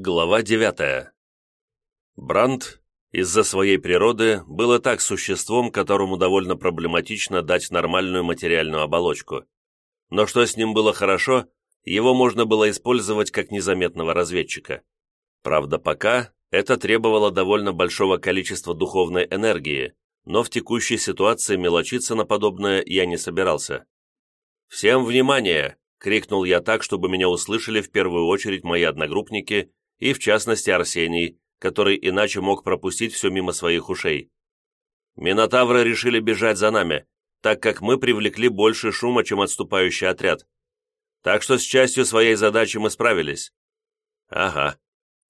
Глава 9. Бранд из-за своей природы был и так существом, которому довольно проблематично дать нормальную материальную оболочку. Но что с ним было хорошо, его можно было использовать как незаметного разведчика. Правда, пока это требовало довольно большого количества духовной энергии, но в текущей ситуации мелочиться на подобное я не собирался. «Всем внимание!» — крикнул я так, чтобы меня услышали в первую очередь мои одногруппники и, в частности, Арсений, который иначе мог пропустить все мимо своих ушей. Минотавры решили бежать за нами, так как мы привлекли больше шума, чем отступающий отряд. Так что с частью своей задачи мы справились. Ага,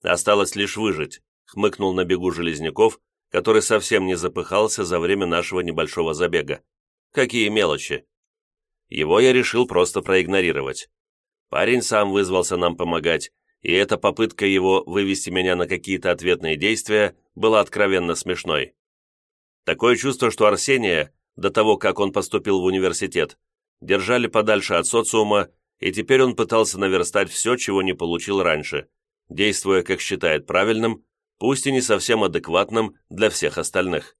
осталось лишь выжить, хмыкнул на бегу Железняков, который совсем не запыхался за время нашего небольшого забега. Какие мелочи. Его я решил просто проигнорировать. Парень сам вызвался нам помогать, и эта попытка его вывести меня на какие-то ответные действия была откровенно смешной. Такое чувство, что Арсения, до того, как он поступил в университет, держали подальше от социума, и теперь он пытался наверстать все, чего не получил раньше, действуя, как считает правильным, пусть и не совсем адекватным для всех остальных.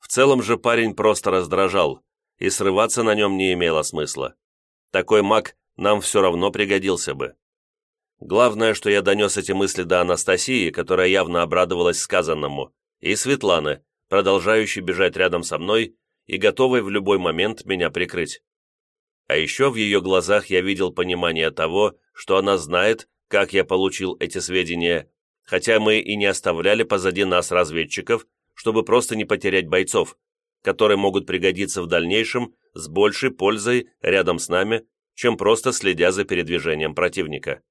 В целом же парень просто раздражал, и срываться на нем не имело смысла. Такой маг нам все равно пригодился бы. Главное, что я донес эти мысли до Анастасии, которая явно обрадовалась сказанному, и Светланы, продолжающей бежать рядом со мной и готовой в любой момент меня прикрыть. А еще в ее глазах я видел понимание того, что она знает, как я получил эти сведения, хотя мы и не оставляли позади нас разведчиков, чтобы просто не потерять бойцов, которые могут пригодиться в дальнейшем с большей пользой рядом с нами, чем просто следя за передвижением противника.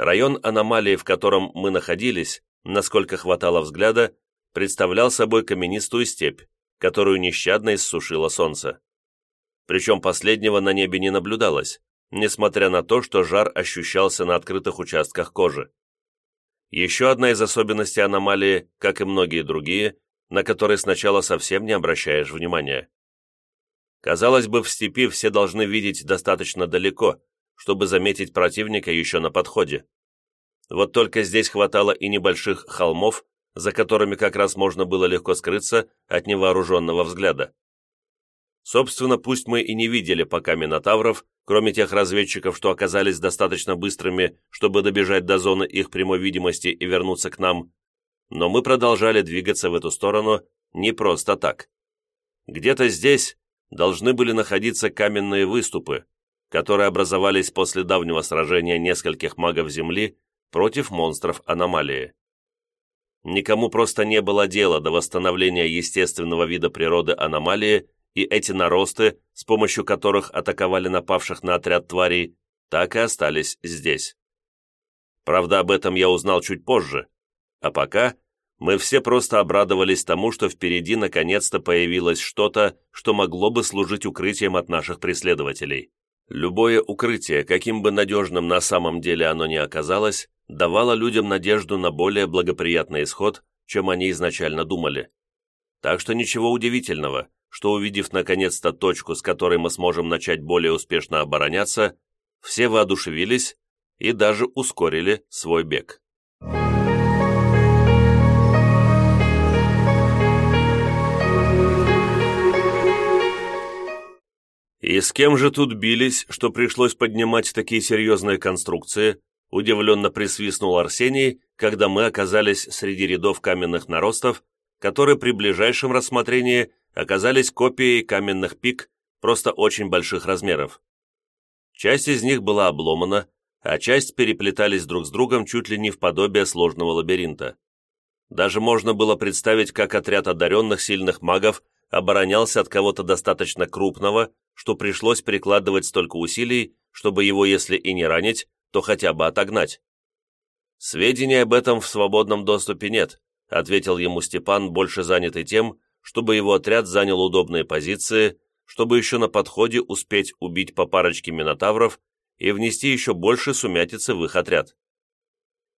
Район аномалии, в котором мы находились, насколько хватало взгляда, представлял собой каменистую степь, которую нещадно иссушило солнце. Причем последнего на небе не наблюдалось, несмотря на то, что жар ощущался на открытых участках кожи. Еще одна из особенностей аномалии, как и многие другие, на которые сначала совсем не обращаешь внимания. Казалось бы, в степи все должны видеть достаточно далеко, чтобы заметить противника еще на подходе. Вот только здесь хватало и небольших холмов, за которыми как раз можно было легко скрыться от невооруженного взгляда. Собственно, пусть мы и не видели пока минотавров, кроме тех разведчиков, что оказались достаточно быстрыми, чтобы добежать до зоны их прямой видимости и вернуться к нам, но мы продолжали двигаться в эту сторону не просто так. Где-то здесь должны были находиться каменные выступы, которые образовались после давнего сражения нескольких магов Земли против монстров аномалии. Никому просто не было дела до восстановления естественного вида природы аномалии, и эти наросты, с помощью которых атаковали напавших на отряд тварей, так и остались здесь. Правда, об этом я узнал чуть позже, а пока мы все просто обрадовались тому, что впереди наконец-то появилось что-то, что могло бы служить укрытием от наших преследователей. Любое укрытие, каким бы надежным на самом деле оно ни оказалось, давало людям надежду на более благоприятный исход, чем они изначально думали. Так что ничего удивительного, что увидев наконец-то точку, с которой мы сможем начать более успешно обороняться, все воодушевились и даже ускорили свой бег. «И с кем же тут бились, что пришлось поднимать такие серьезные конструкции?» удивленно присвистнул Арсений, когда мы оказались среди рядов каменных наростов, которые при ближайшем рассмотрении оказались копией каменных пик просто очень больших размеров. Часть из них была обломана, а часть переплетались друг с другом чуть ли не в подобие сложного лабиринта. Даже можно было представить, как отряд одаренных сильных магов оборонялся от кого-то достаточно крупного, что пришлось прикладывать столько усилий, чтобы его, если и не ранить, то хотя бы отогнать. «Сведений об этом в свободном доступе нет», ответил ему Степан, больше занятый тем, чтобы его отряд занял удобные позиции, чтобы еще на подходе успеть убить по парочке минотавров и внести еще больше сумятицы в их отряд.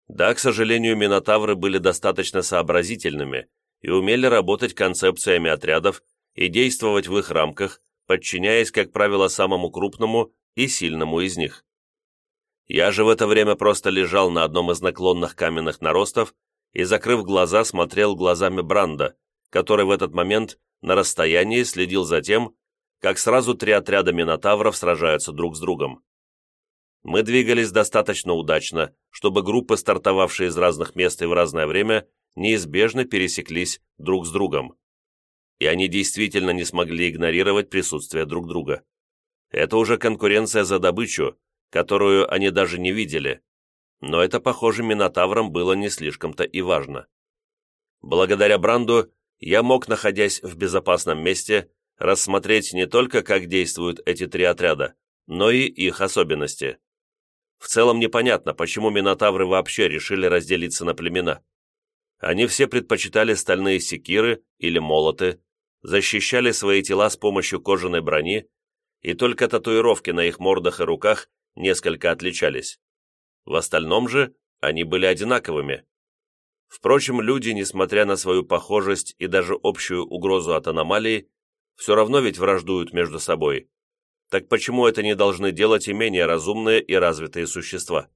Да, к сожалению, минотавры были достаточно сообразительными и умели работать концепциями отрядов и действовать в их рамках, подчиняясь, как правило, самому крупному и сильному из них. Я же в это время просто лежал на одном из наклонных каменных наростов и, закрыв глаза, смотрел глазами Бранда, который в этот момент на расстоянии следил за тем, как сразу три отряда минотавров сражаются друг с другом. Мы двигались достаточно удачно, чтобы группы, стартовавшие из разных мест и в разное время, неизбежно пересеклись друг с другом. И они действительно не смогли игнорировать присутствие друг друга. Это уже конкуренция за добычу, которую они даже не видели. Но это, похоже, Минотаврам было не слишком-то и важно. Благодаря Бранду я мог, находясь в безопасном месте, рассмотреть не только, как действуют эти три отряда, но и их особенности. В целом непонятно, почему Минотавры вообще решили разделиться на племена. Они все предпочитали стальные секиры или молоты, защищали свои тела с помощью кожаной брони, и только татуировки на их мордах и руках несколько отличались. В остальном же они были одинаковыми. Впрочем, люди, несмотря на свою похожесть и даже общую угрозу от аномалии, все равно ведь враждуют между собой. Так почему это не должны делать и менее разумные и развитые существа?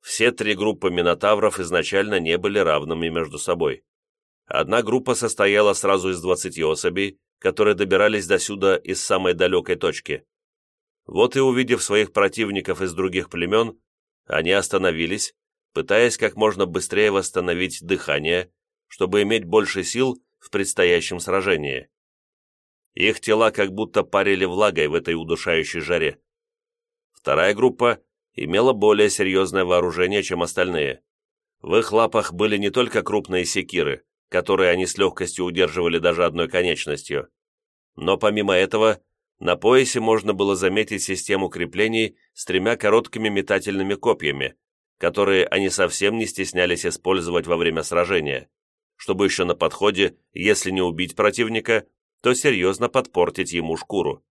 Все три группы минотавров изначально не были равными между собой. Одна группа состояла сразу из 20 особей, которые добирались до сюда из самой далекой точки. Вот и увидев своих противников из других племен, они остановились, пытаясь как можно быстрее восстановить дыхание, чтобы иметь больше сил в предстоящем сражении. Их тела как будто парили влагой в этой удушающей жаре. Вторая группа имела более серьезное вооружение, чем остальные. В их лапах были не только крупные секиры, которые они с легкостью удерживали даже одной конечностью, но помимо этого на поясе можно было заметить систему креплений с тремя короткими метательными копьями, которые они совсем не стеснялись использовать во время сражения, чтобы еще на подходе, если не убить противника, то серьезно подпортить ему шкуру.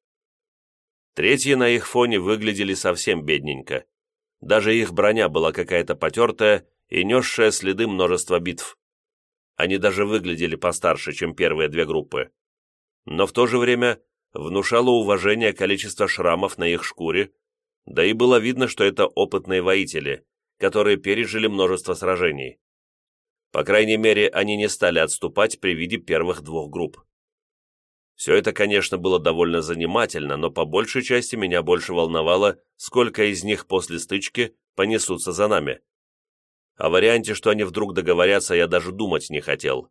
Третьи на их фоне выглядели совсем бедненько. Даже их броня была какая-то потертая и несшая следы множества битв. Они даже выглядели постарше, чем первые две группы. Но в то же время внушало уважение количество шрамов на их шкуре, да и было видно, что это опытные воители, которые пережили множество сражений. По крайней мере, они не стали отступать при виде первых двух групп. Все это, конечно, было довольно занимательно, но по большей части меня больше волновало, сколько из них после стычки понесутся за нами. О варианте, что они вдруг договорятся, я даже думать не хотел.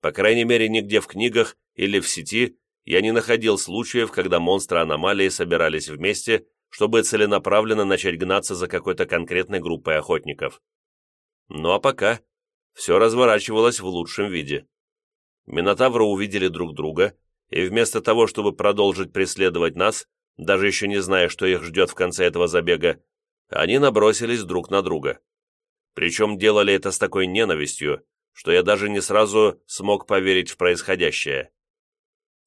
По крайней мере, нигде в книгах или в сети я не находил случаев, когда монстры аномалии собирались вместе, чтобы целенаправленно начать гнаться за какой-то конкретной группой охотников. Ну а пока все разворачивалось в лучшем виде. Минотавры увидели друг друга, и вместо того, чтобы продолжить преследовать нас, даже еще не зная, что их ждет в конце этого забега, они набросились друг на друга. Причем делали это с такой ненавистью, что я даже не сразу смог поверить в происходящее.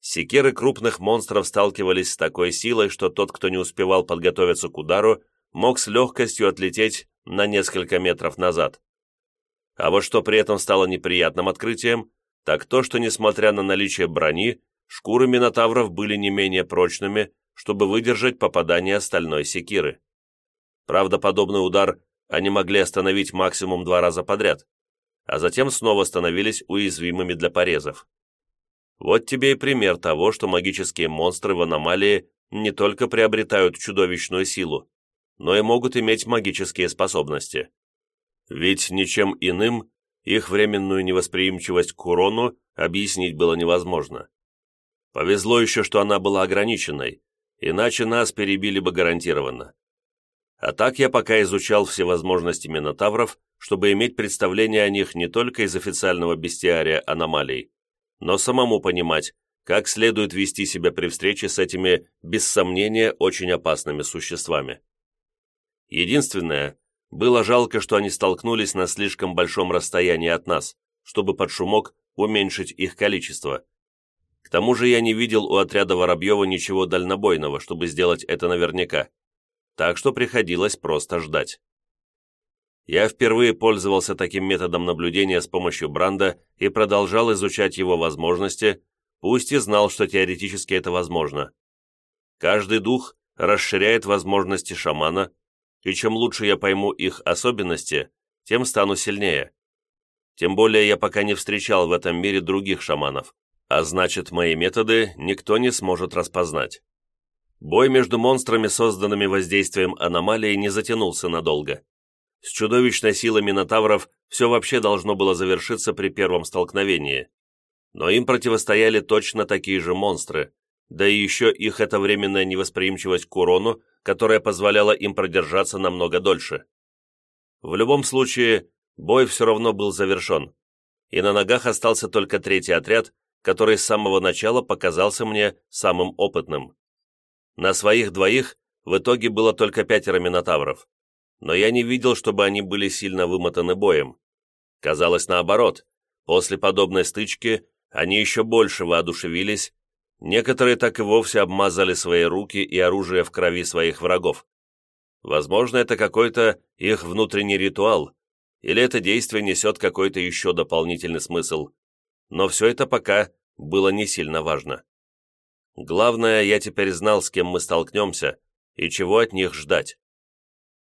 Секеры крупных монстров сталкивались с такой силой, что тот, кто не успевал подготовиться к удару, мог с легкостью отлететь на несколько метров назад. А вот что при этом стало неприятным открытием, так то, что, несмотря на наличие брони, Шкуры минотавров были не менее прочными, чтобы выдержать попадание стальной секиры. Правда, подобный удар они могли остановить максимум два раза подряд, а затем снова становились уязвимыми для порезов. Вот тебе и пример того, что магические монстры в аномалии не только приобретают чудовищную силу, но и могут иметь магические способности. Ведь ничем иным их временную невосприимчивость к урону объяснить было невозможно. Повезло еще, что она была ограниченной, иначе нас перебили бы гарантированно. А так я пока изучал все возможности минотавров, чтобы иметь представление о них не только из официального бестиария аномалий, но самому понимать, как следует вести себя при встрече с этими, без сомнения, очень опасными существами. Единственное, было жалко, что они столкнулись на слишком большом расстоянии от нас, чтобы под шумок уменьшить их количество, тому же я не видел у отряда Воробьева ничего дальнобойного, чтобы сделать это наверняка, так что приходилось просто ждать. Я впервые пользовался таким методом наблюдения с помощью Бранда и продолжал изучать его возможности, пусть и знал, что теоретически это возможно. Каждый дух расширяет возможности шамана, и чем лучше я пойму их особенности, тем стану сильнее. Тем более я пока не встречал в этом мире других шаманов, а значит, мои методы никто не сможет распознать. Бой между монстрами, созданными воздействием аномалии, не затянулся надолго. С чудовищной силой минотавров все вообще должно было завершиться при первом столкновении. Но им противостояли точно такие же монстры, да и еще их эта временная невосприимчивость к урону, которая позволяла им продержаться намного дольше. В любом случае, бой все равно был завершен, и на ногах остался только третий отряд, который с самого начала показался мне самым опытным. На своих двоих в итоге было только пятеро минотавров, но я не видел, чтобы они были сильно вымотаны боем. Казалось наоборот, после подобной стычки они еще больше воодушевились, некоторые так и вовсе обмазали свои руки и оружие в крови своих врагов. Возможно, это какой-то их внутренний ритуал, или это действие несет какой-то еще дополнительный смысл, но все это пока было не сильно важно. Главное, я теперь знал, с кем мы столкнемся, и чего от них ждать.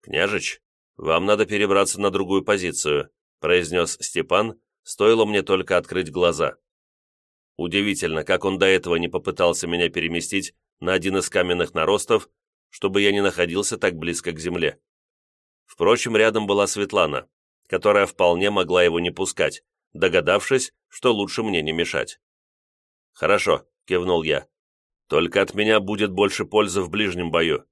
«Княжич, вам надо перебраться на другую позицию», произнес Степан, стоило мне только открыть глаза. Удивительно, как он до этого не попытался меня переместить на один из каменных наростов, чтобы я не находился так близко к земле. Впрочем, рядом была Светлана, которая вполне могла его не пускать, догадавшись, что лучше мне не мешать. «Хорошо», — кивнул я. «Только от меня будет больше пользы в ближнем бою.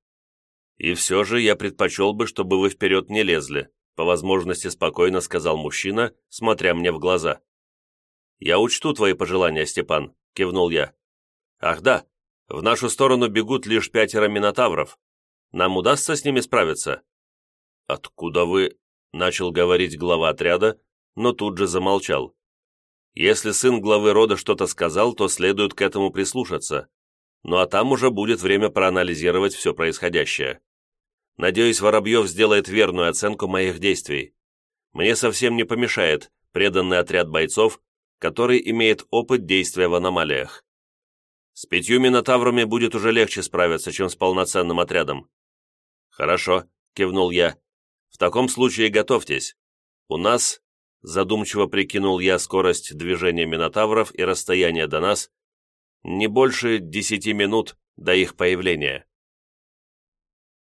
«И все же я предпочел бы, чтобы вы вперед не лезли», по возможности спокойно сказал мужчина, смотря мне в глаза. «Я учту твои пожелания, Степан», — кивнул я. «Ах да, в нашу сторону бегут лишь пятеро минотавров. Нам удастся с ними справиться?» «Откуда вы...» — начал говорить глава отряда, но тут же замолчал. «Если сын главы рода что-то сказал, то следует к этому прислушаться. Ну а там уже будет время проанализировать все происходящее. Надеюсь, Воробьев сделает верную оценку моих действий. Мне совсем не помешает преданный отряд бойцов, который имеет опыт действия в аномалиях. С пятью минотаврами будет уже легче справиться, чем с полноценным отрядом. «Хорошо», — кивнул я. «В таком случае готовьтесь. У нас...» Задумчиво прикинул я скорость движения минотавров и расстояние до нас, не больше десяти минут до их появления.